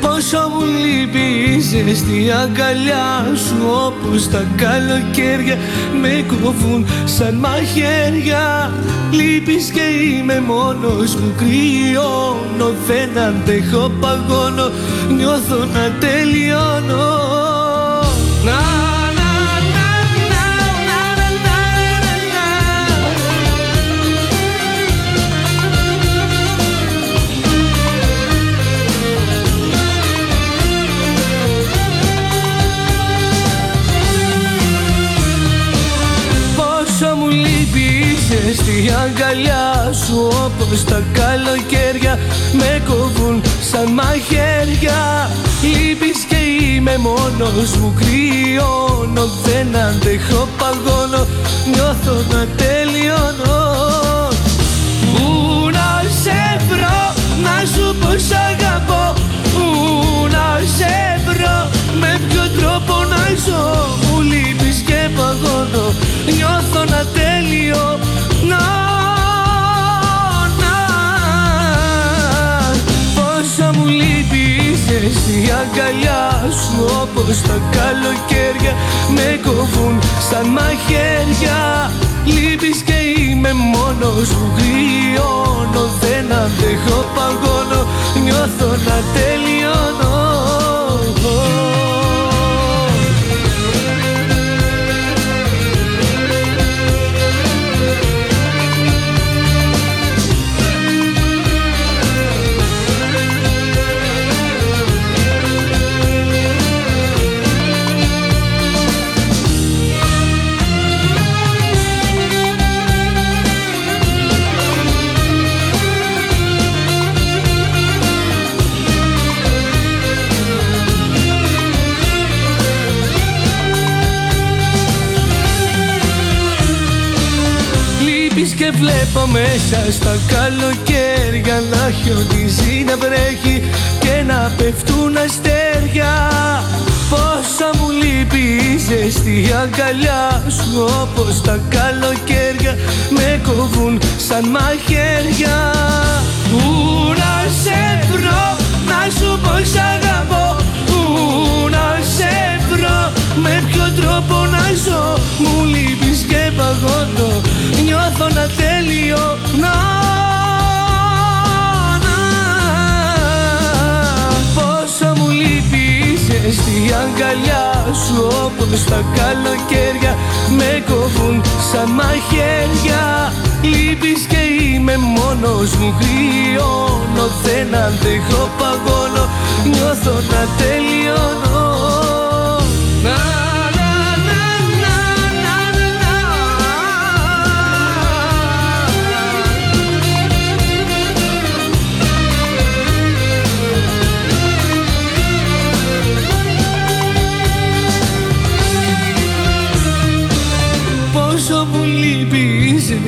Πόσο μου λείπει η ζεστή αγκαλιά σου Όπως τα καλοκαίρια με κόβουν σαν μαχαίρια. Λείπεις και είμαι μόνος μου κρυώνω Δεν αντέχω παγώνω νιώθω να τελειώνω. Να στη αγκαλιά σου όπως τα καλοκαίρια. Με κοβούν σαν μαχαίρια. Λείπεις και είμαι μόνος μου κρυώνω. Δεν αντέχω παγώνω. Νιώθω να λείπεις εσύ αγκαλιά σου Όπως τα καλοκαίρια με κοβούν σαν μαχαίρια. Λείπεις και είμαι μόνος μου γριώνω Δεν αντέχω παγώνω. Νιώθω να τελειώνω και βλέπω μέσα στα καλοκαίρια να χιονίζει να βρέχει και να πέφτουν αστέρια. Πόσα μου λείπει η ζεστή αγκαλιά σου όπως τα καλοκαίρια με κοβούν σαν μαχαίρια. Πού να σε βρω, να σου πω σ' αγαπώ. Πού να σε βρω, με ποιο τρόπο να ζω. Μου λείπεις και παγώνω, νιώθω να τέλειο να Πόσο μου λείπεις στη αγκαλιά σου Όπως τα καλοκαίρια με κόβουν σαν μαχαίρια. Λείπεις και είμαι μόνος μου κρυώνω Δεν αντέχω παγώνω. Νιώθω να τελειώνω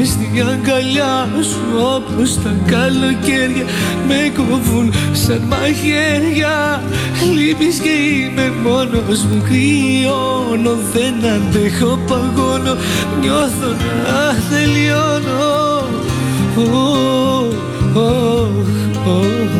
στην αγκαλιά σου όπως τα καλοκαίρια με κοβούν σαν μαχαίρια Λείπεις και είμαι μόνος μου κρυώνω δεν αντέχω παγώνω νιώθω να τελειώνω oh, oh, oh,